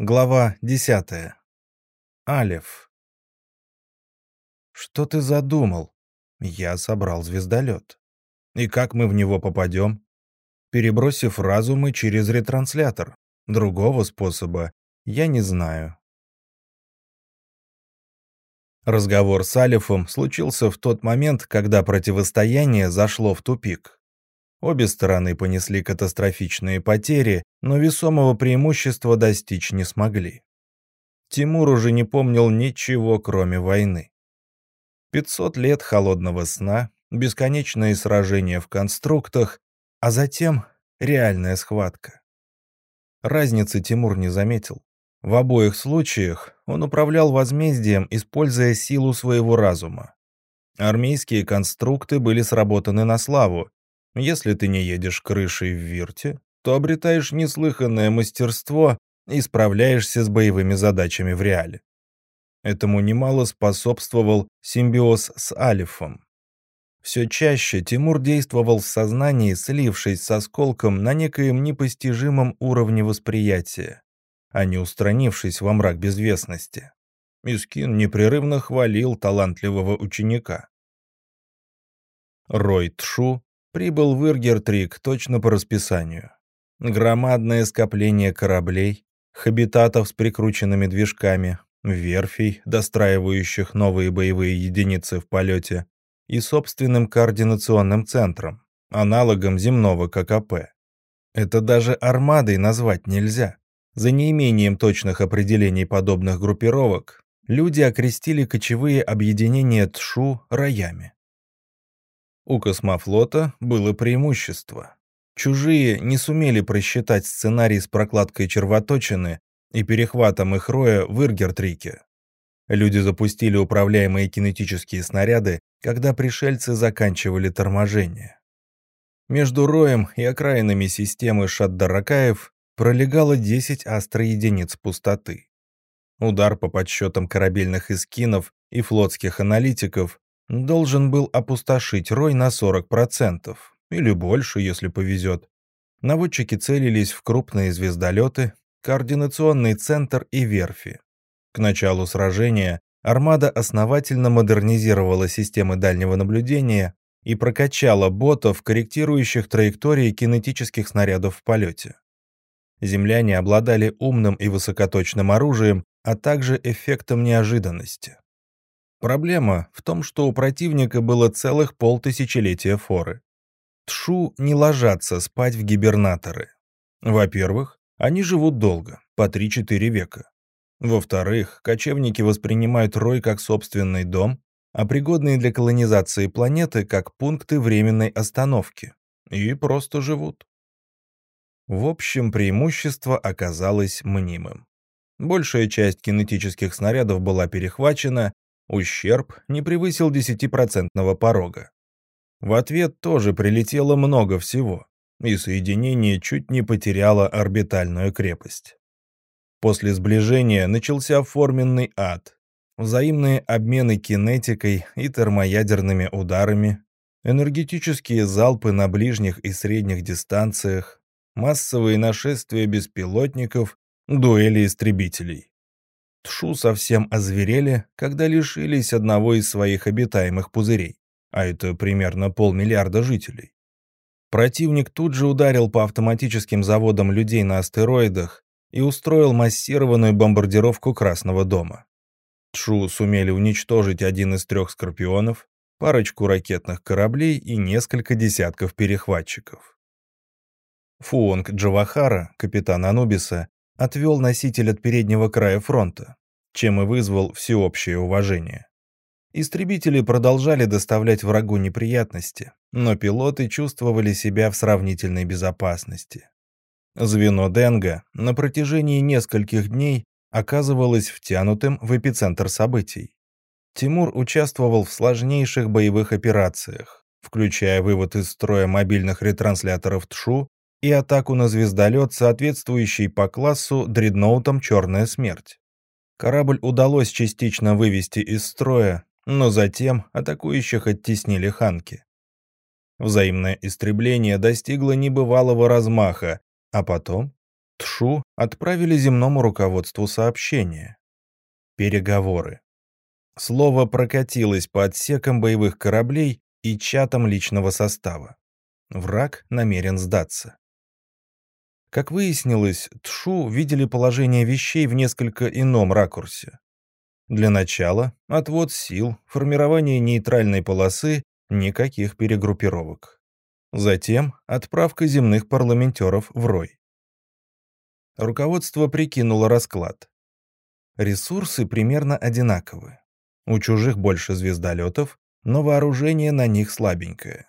Глава 10. Алиф. Что ты задумал? Я собрал звездолет. И как мы в него попадем? Перебросив разумы через ретранслятор. Другого способа я не знаю. Разговор с Алифом случился в тот момент, когда противостояние зашло в тупик. Обе стороны понесли катастрофичные потери, но весомого преимущества достичь не смогли. Тимур уже не помнил ничего, кроме войны. 500 лет холодного сна, бесконечные сражения в конструктах, а затем реальная схватка. Разницы Тимур не заметил. В обоих случаях он управлял возмездием, используя силу своего разума. Армейские конструкты были сработаны на славу, если ты не едешь крышей в Вирте, то обретаешь неслыханное мастерство и справляешься с боевыми задачами в реале. Этому немало способствовал симбиоз с Алифом. Все чаще Тимур действовал в сознании, слившись с осколком на некоем непостижимом уровне восприятия, а не устранившись во мрак безвестности. Искин непрерывно хвалил талантливого ученика. Рой Тшу прибыл в Иргертрик точно по расписанию. Громадное скопление кораблей, хабитатов с прикрученными движками, верфей, достраивающих новые боевые единицы в полете, и собственным координационным центром, аналогом земного ККП. Это даже армадой назвать нельзя. За неимением точных определений подобных группировок люди окрестили кочевые объединения ТШУ роями. У космофлота было преимущество. Чужие не сумели просчитать сценарий с прокладкой червоточины и перехватом их роя в Иргертрике. Люди запустили управляемые кинетические снаряды, когда пришельцы заканчивали торможение. Между роем и окраинами системы Шаддаракаев пролегало 10 астроединиц пустоты. Удар по подсчетам корабельных эскинов и флотских аналитиков должен был опустошить рой на 40%, или больше, если повезет. Наводчики целились в крупные звездолеты, координационный центр и верфи. К началу сражения армада основательно модернизировала системы дальнего наблюдения и прокачала ботов, корректирующих траектории кинетических снарядов в полете. Земляне обладали умным и высокоточным оружием, а также эффектом неожиданности. Проблема в том, что у противника было целых полтысячелетия форы. Тшу не ложатся спать в гибернаторы. Во-первых, они живут долго, по 3-4 века. Во-вторых, кочевники воспринимают Рой как собственный дом, а пригодные для колонизации планеты как пункты временной остановки. И просто живут. В общем, преимущество оказалось мнимым. Большая часть кинетических снарядов была перехвачена, Ущерб не превысил 10% порога. В ответ тоже прилетело много всего, и соединение чуть не потеряло орбитальную крепость. После сближения начался форменный ад. Взаимные обмены кинетикой и термоядерными ударами, энергетические залпы на ближних и средних дистанциях, массовые нашествия беспилотников, дуэли истребителей. Тшу совсем озверели, когда лишились одного из своих обитаемых пузырей, а это примерно полмиллиарда жителей. Противник тут же ударил по автоматическим заводам людей на астероидах и устроил массированную бомбардировку Красного дома. Тшу сумели уничтожить один из трех «Скорпионов», парочку ракетных кораблей и несколько десятков перехватчиков. Фуонг Джавахара, капитан Анубиса, отвел носитель от переднего края фронта, чем и вызвал всеобщее уважение. Истребители продолжали доставлять врагу неприятности, но пилоты чувствовали себя в сравнительной безопасности. Звено Денга на протяжении нескольких дней оказывалось втянутым в эпицентр событий. Тимур участвовал в сложнейших боевых операциях, включая вывод из строя мобильных ретрансляторов ТШУ и атаку на звездолет, соответствующий по классу дредноутам «Черная смерть». Корабль удалось частично вывести из строя, но затем атакующих оттеснили ханки. Взаимное истребление достигло небывалого размаха, а потом ТШУ отправили земному руководству сообщение. Переговоры. Слово прокатилось по отсекам боевых кораблей и чатам личного состава. Враг намерен сдаться. Как выяснилось, Тшу видели положение вещей в несколько ином ракурсе. Для начала отвод сил, формирование нейтральной полосы, никаких перегруппировок. Затем отправка земных парламентеров в Рой. Руководство прикинуло расклад. Ресурсы примерно одинаковы. У чужих больше звездолетов, но вооружение на них слабенькое.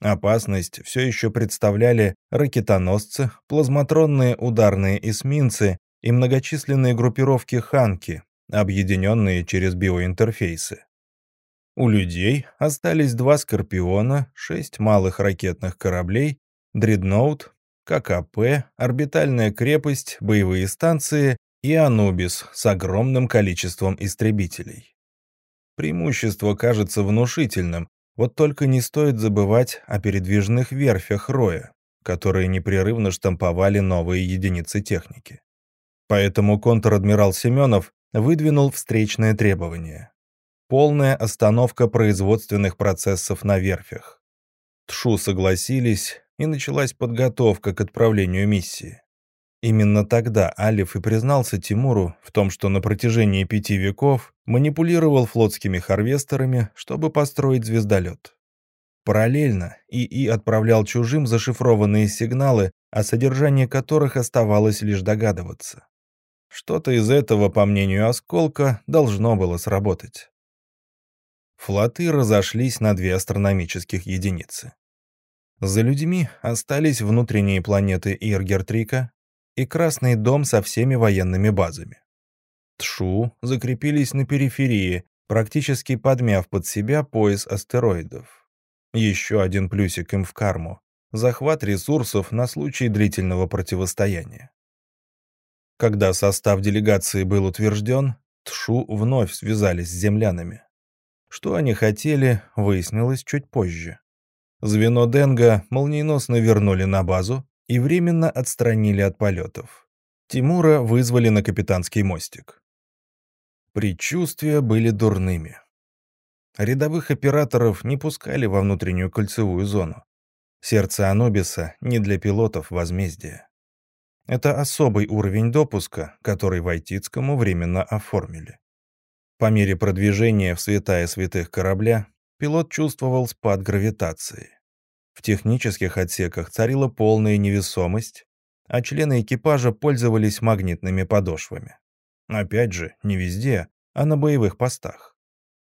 Опасность все еще представляли ракетоносцы, плазматронные ударные эсминцы и многочисленные группировки «Ханки», объединенные через биоинтерфейсы. У людей остались два «Скорпиона», шесть малых ракетных кораблей, «Дредноут», ККП, орбитальная крепость, боевые станции и «Анубис» с огромным количеством истребителей. Преимущество кажется внушительным, вот только не стоит забывать о передвижных верфях Роя, которые непрерывно штамповали новые единицы техники. Поэтому контр-адмирал Семенов выдвинул встречное требование. Полная остановка производственных процессов на верфях. ТШУ согласились, и началась подготовка к отправлению миссии. Именно тогда Алиф и признался Тимуру в том, что на протяжении пяти веков манипулировал флотскими харвестерами, чтобы построить звездолет. Параллельно ИИ отправлял чужим зашифрованные сигналы, о содержании которых оставалось лишь догадываться. Что-то из этого, по мнению Осколка, должно было сработать. Флоты разошлись на две астрономических единицы. За людьми остались внутренние планеты Иргертрика и Красный дом со всеми военными базами. Тшу закрепились на периферии, практически подмяв под себя пояс астероидов. Еще один плюсик им в карму — захват ресурсов на случай длительного противостояния. Когда состав делегации был утвержден, Тшу вновь связались с землянами. Что они хотели, выяснилось чуть позже. Звено Денга молниеносно вернули на базу, и временно отстранили от полетов. Тимура вызвали на капитанский мостик. Предчувствия были дурными. Рядовых операторов не пускали во внутреннюю кольцевую зону. Сердце Анубиса не для пилотов возмездия. Это особый уровень допуска, который Войтицкому временно оформили. По мере продвижения в святая святых корабля пилот чувствовал спад гравитации. В технических отсеках царила полная невесомость, а члены экипажа пользовались магнитными подошвами. Опять же, не везде, а на боевых постах.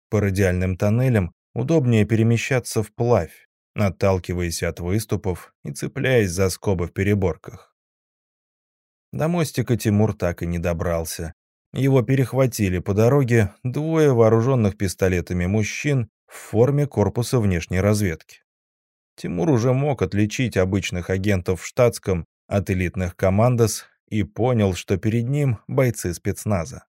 По радиальным тоннелям удобнее перемещаться вплавь, отталкиваясь от выступов и цепляясь за скобы в переборках. До мостика Тимур так и не добрался. Его перехватили по дороге двое вооруженных пистолетами мужчин в форме корпуса внешней разведки. Тимур уже мог отличить обычных агентов в штатском от элитных командос и понял, что перед ним бойцы спецназа.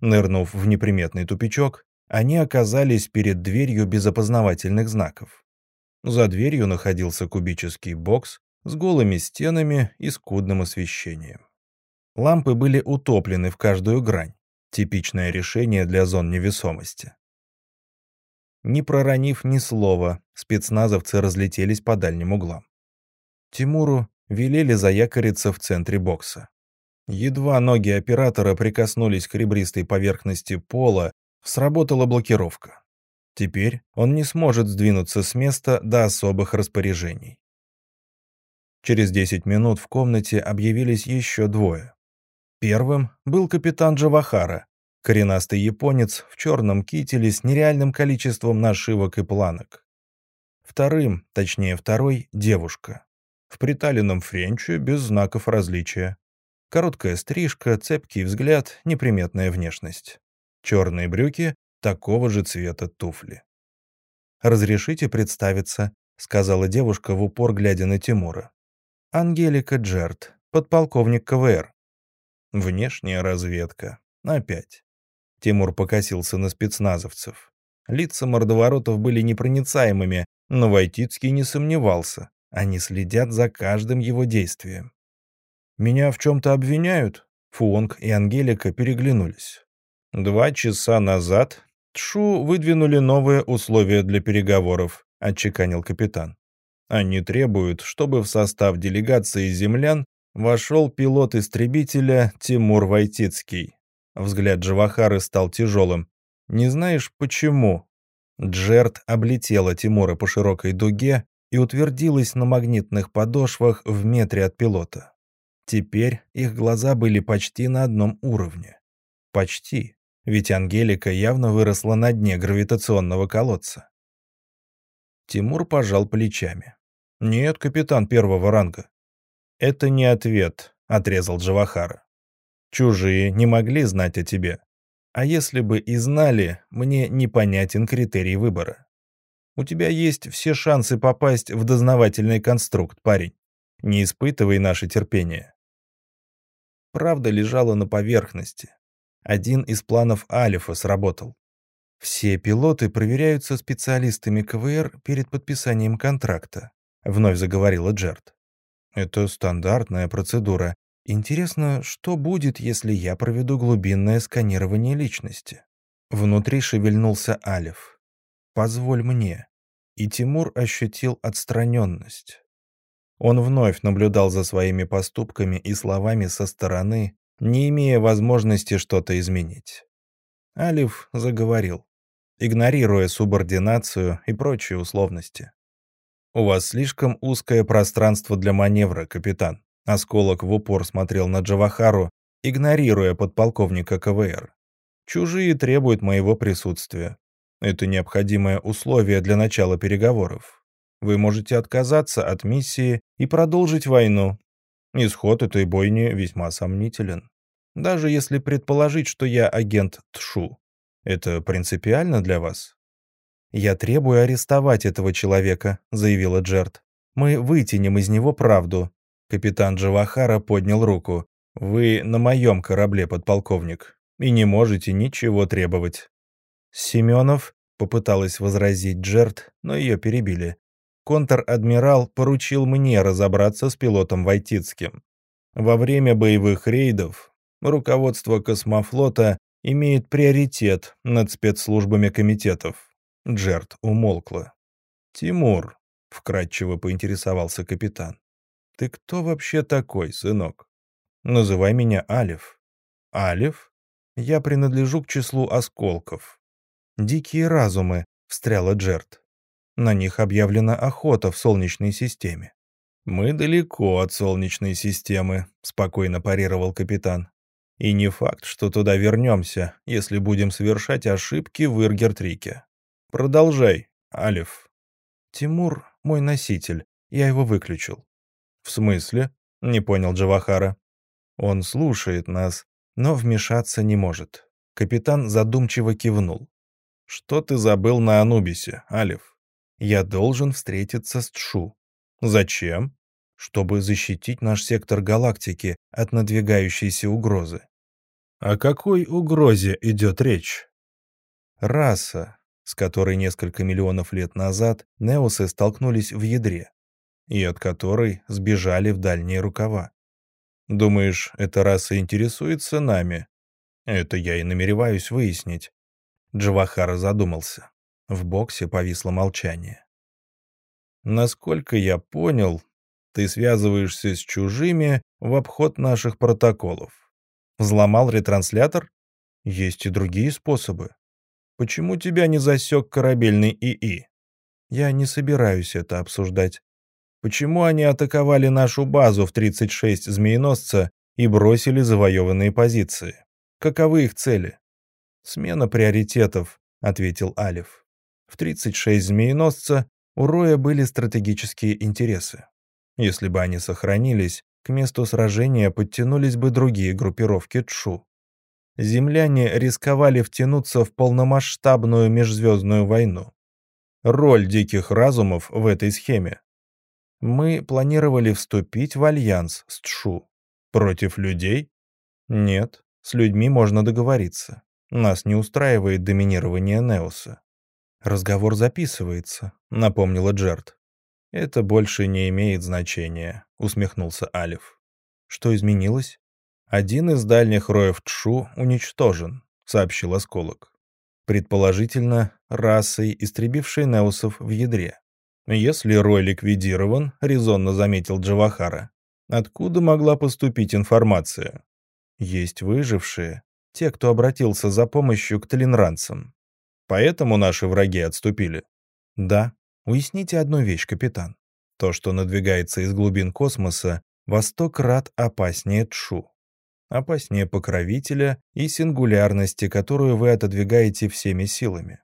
Нырнув в неприметный тупичок, они оказались перед дверью без опознавательных знаков. За дверью находился кубический бокс с голыми стенами и скудным освещением. Лампы были утоплены в каждую грань, типичное решение для зон невесомости. Не проронив ни слова, спецназовцы разлетелись по дальним углам. Тимуру велели заякориться в центре бокса. Едва ноги оператора прикоснулись к ребристой поверхности пола, сработала блокировка. Теперь он не сможет сдвинуться с места до особых распоряжений. Через 10 минут в комнате объявились еще двое. Первым был капитан Джавахара, Коренастый японец в черном кителе с нереальным количеством нашивок и планок. Вторым, точнее второй, девушка. В приталенном френче без знаков различия. Короткая стрижка, цепкий взгляд, неприметная внешность. Черные брюки, такого же цвета туфли. «Разрешите представиться», — сказала девушка в упор, глядя на Тимура. «Ангелика Джерт, подполковник КВР». Внешняя разведка. Опять. Тимур покосился на спецназовцев. Лица мордоворотов были непроницаемыми, но Войтицкий не сомневался. Они следят за каждым его действием. Меня в чем-то обвиняют?» Фуонг и Ангелика переглянулись. Два часа назад Тшу выдвинули новые условия для переговоров, отчеканил капитан. Они требуют, чтобы в состав делегации землян вошел пилот истребителя Тимур Войтицкий. Взгляд Джавахары стал тяжелым. «Не знаешь, почему?» Джерт облетела Тимура по широкой дуге и утвердилась на магнитных подошвах в метре от пилота. Теперь их глаза были почти на одном уровне. Почти, ведь Ангелика явно выросла на дне гравитационного колодца. Тимур пожал плечами. «Нет, капитан первого ранга». «Это не ответ», — отрезал Джавахара. «Чужие не могли знать о тебе. А если бы и знали, мне непонятен критерий выбора. У тебя есть все шансы попасть в дознавательный конструкт, парень. Не испытывай наше терпение». Правда лежала на поверхности. Один из планов Алифа сработал. Все пилоты проверяются специалистами КВР перед подписанием контракта. — вновь заговорила Джерт. «Это стандартная процедура. Интересно, что будет, если я проведу глубинное сканирование личности?» Внутри шевельнулся Алиф. «Позволь мне». И Тимур ощутил отстраненность. Он вновь наблюдал за своими поступками и словами со стороны, не имея возможности что-то изменить. Алиф заговорил, игнорируя субординацию и прочие условности. «У вас слишком узкое пространство для маневра, капитан». Осколок в упор смотрел на Джавахару, игнорируя подполковника КВР. «Чужие требуют моего присутствия. Это необходимое условие для начала переговоров. Вы можете отказаться от миссии и продолжить войну. Исход этой бойни весьма сомнителен. Даже если предположить, что я агент ТШУ. Это принципиально для вас?» «Я требую арестовать этого человека», — заявила Джерт. «Мы вытянем из него правду». Капитан Джавахара поднял руку. «Вы на моем корабле, подполковник, и не можете ничего требовать». Семенов попыталась возразить Джерт, но ее перебили. Контр-адмирал поручил мне разобраться с пилотом Войтицким. Во время боевых рейдов руководство космофлота имеет приоритет над спецслужбами комитетов. Джерт умолкла. «Тимур», — вкратчиво поинтересовался капитан, — «ты кто вообще такой, сынок? Называй меня Алиф». «Алиф? Я принадлежу к числу осколков». «Дикие разумы», — встряла Джерт. «На них объявлена охота в Солнечной системе». «Мы далеко от Солнечной системы», — спокойно парировал капитан. «И не факт, что туда вернемся, если будем совершать ошибки в Иргертрике. Продолжай, Алиф. Тимур — мой носитель. Я его выключил. В смысле? Не понял Джавахара. Он слушает нас, но вмешаться не может. Капитан задумчиво кивнул. Что ты забыл на Анубисе, Алиф? Я должен встретиться с Тшу. Зачем? Чтобы защитить наш сектор галактики от надвигающейся угрозы. О какой угрозе идет речь? Раса, с которой несколько миллионов лет назад неосы столкнулись в ядре, и от которой сбежали в дальние рукава. Думаешь, эта раса интересуется нами? Это я и намереваюсь выяснить. Джавахара задумался. В боксе повисло молчание. Насколько я понял, ты связываешься с чужими в обход наших протоколов. Взломал ретранслятор? Есть и другие способы. Почему тебя не засек корабельный ИИ? Я не собираюсь это обсуждать. Почему они атаковали нашу базу в 36 змееносца и бросили завоеванные позиции? Каковы их цели? Смена приоритетов, ответил Алиф. В 36 змееносца у Роя были стратегические интересы. Если бы они сохранились, к месту сражения подтянулись бы другие группировки Чшу земляне рисковали втянуться в полномасштабную межзвездную войну. Роль диких разумов в этой схеме. Мы планировали вступить в альянс с Тшу. Против людей? Нет, с людьми можно договориться. Нас не устраивает доминирование Неоса. Разговор записывается, напомнила Джерт. Это больше не имеет значения, усмехнулся Алиф. Что изменилось? Один из дальних роев Тшу уничтожен, сообщил осколок. Предположительно, расой, истребившей неусов в ядре. Если рой ликвидирован, резонно заметил Джавахара, откуда могла поступить информация? Есть выжившие, те, кто обратился за помощью к талинранцам. Поэтому наши враги отступили. Да. Уясните одну вещь, капитан. То, что надвигается из глубин космоса, во сто крат опаснее Тшу. Опаснее покровителя и сингулярности, которую вы отодвигаете всеми силами.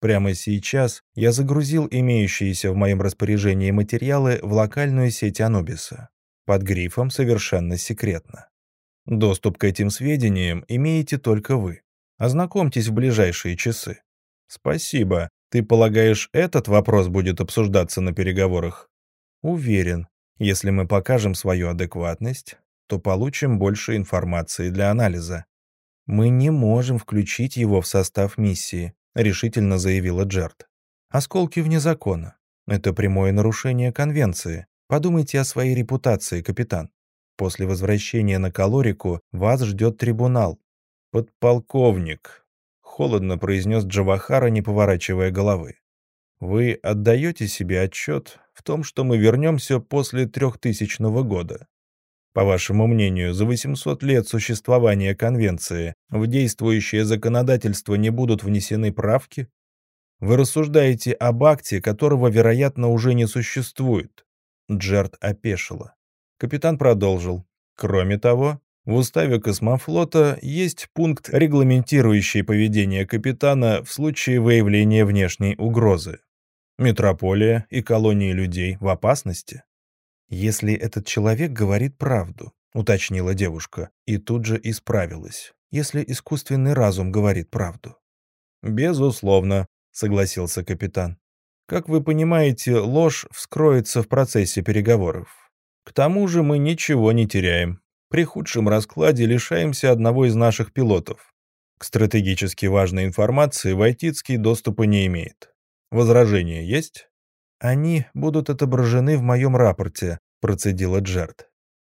Прямо сейчас я загрузил имеющиеся в моем распоряжении материалы в локальную сеть Анубиса под грифом «Совершенно секретно». Доступ к этим сведениям имеете только вы. Ознакомьтесь в ближайшие часы. Спасибо. Ты полагаешь, этот вопрос будет обсуждаться на переговорах? Уверен, если мы покажем свою адекватность, то получим больше информации для анализа. Мы не можем включить его в состав миссии, решительно заявила Джерт. Осколки вне закона. Это прямое нарушение конвенции. Подумайте о своей репутации, капитан. После возвращения на Калорику вас ждет трибунал. Подполковник, холодно произнес Джавахара, не поворачивая головы. Вы отдаете себе отчет в том, что мы вернемся после трехтысячного года? По вашему мнению, за 800 лет существования конвенции в действующее законодательство не будут внесены правки? Вы рассуждаете об акте, которого, вероятно, уже не существует. Джерт опешила. Капитан продолжил. Кроме того, в уставе космофлота есть пункт, регламентирующий поведение капитана в случае выявления внешней угрозы. Метрополия и колонии людей в опасности. «Если этот человек говорит правду», — уточнила девушка, и тут же исправилась. «Если искусственный разум говорит правду». «Безусловно», — согласился капитан. «Как вы понимаете, ложь вскроется в процессе переговоров. К тому же мы ничего не теряем. При худшем раскладе лишаемся одного из наших пилотов. К стратегически важной информации Войтицкий доступа не имеет. Возражения есть? Они будут отображены в моем рапорте, процедила Джерт.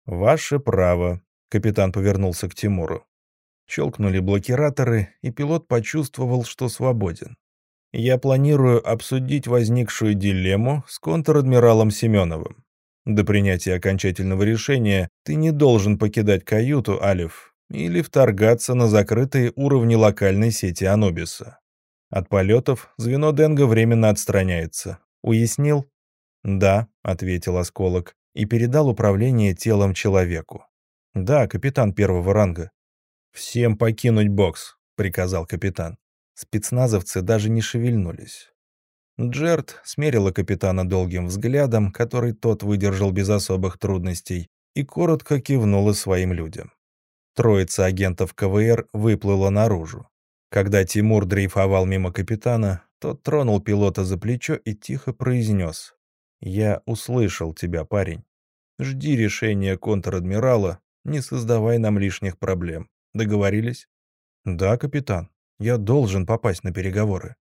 Ваше право. Капитан повернулся к Тимуру. Щелкнули блокираторы, и пилот почувствовал, что свободен. Я планирую обсудить возникшую дилемму с контр-адмиралом Семеновым. До принятия окончательного решения ты не должен покидать каюту, Алиф, или вторгаться на закрытые уровни локальной сети Анубиса. От полетов звено Денга временно отстраняется. Уяснил? «Да», — ответил осколок и передал управление телом человеку. «Да, капитан первого ранга». «Всем покинуть бокс», — приказал капитан. Спецназовцы даже не шевельнулись. Джерт смерила капитана долгим взглядом, который тот выдержал без особых трудностей, и коротко кивнула своим людям. Троица агентов КВР выплыла наружу. Когда Тимур дрейфовал мимо капитана, тот тронул пилота за плечо и тихо произнес. «Я услышал тебя, парень. Жди решения контр-адмирала, не создавай нам лишних проблем. Договорились?» «Да, капитан. Я должен попасть на переговоры».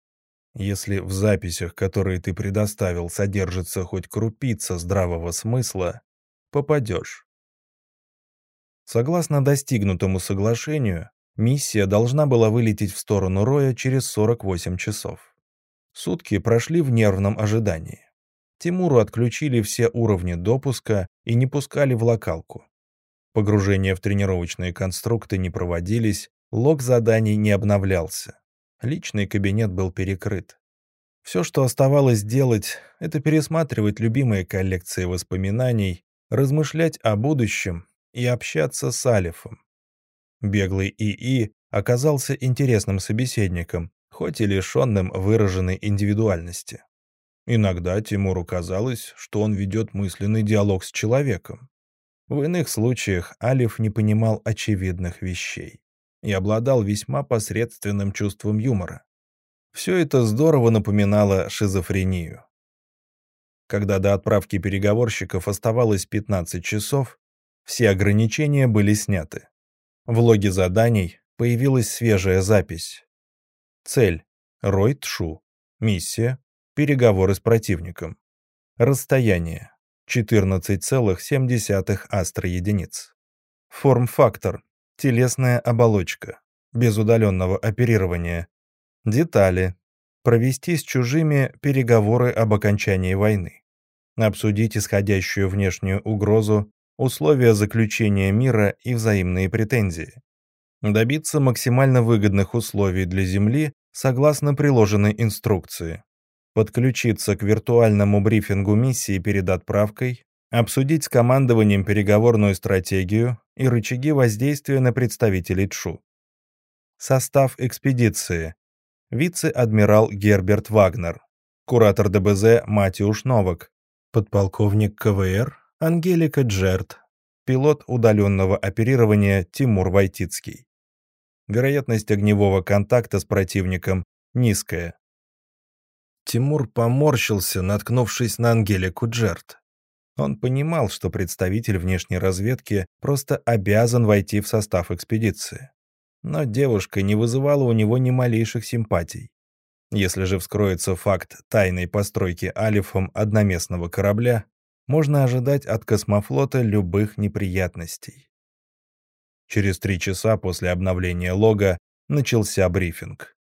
Если в записях, которые ты предоставил, содержится хоть крупица здравого смысла, попадешь. Согласно достигнутому соглашению, миссия должна была вылететь в сторону Роя через 48 часов. Сутки прошли в нервном ожидании. Тимуру отключили все уровни допуска и не пускали в локалку. Погружения в тренировочные конструкты не проводились, лог заданий не обновлялся. Личный кабинет был перекрыт. Все, что оставалось делать, это пересматривать любимые коллекции воспоминаний, размышлять о будущем и общаться с Алифом. Беглый ИИ оказался интересным собеседником, хоть и лишенным выраженной индивидуальности. Иногда Тимуру казалось, что он ведет мысленный диалог с человеком. В иных случаях Алиф не понимал очевидных вещей и обладал весьма посредственным чувством юмора. Все это здорово напоминало шизофрению. Когда до отправки переговорщиков оставалось 15 часов, все ограничения были сняты. В логе заданий появилась свежая запись. Цель – Рой Тшу. Миссия – переговоры с противником. Расстояние – 14,7 астроединиц. Форм-фактор. Телесная оболочка. Без удаленного оперирования. Детали. Провести с чужими переговоры об окончании войны. Обсудить исходящую внешнюю угрозу, условия заключения мира и взаимные претензии. Добиться максимально выгодных условий для Земли согласно приложенной инструкции. Подключиться к виртуальному брифингу миссии перед отправкой, обсудить с командованием переговорную стратегию и рычаги воздействия на представителей ТШУ. Состав экспедиции. Вице-адмирал Герберт Вагнер, куратор ДБЗ Матиуш Новак, подполковник КВР Ангелика Джерт, пилот удаленного оперирования Тимур Войтицкий. Вероятность огневого контакта с противником низкая. Тимур поморщился, наткнувшись на Ангелику Джерт. Он понимал, что представитель внешней разведки просто обязан войти в состав экспедиции. Но девушка не вызывала у него ни малейших симпатий. Если же вскроется факт тайной постройки Алифом одноместного корабля, можно ожидать от космофлота любых неприятностей. Через три часа после обновления лога начался брифинг.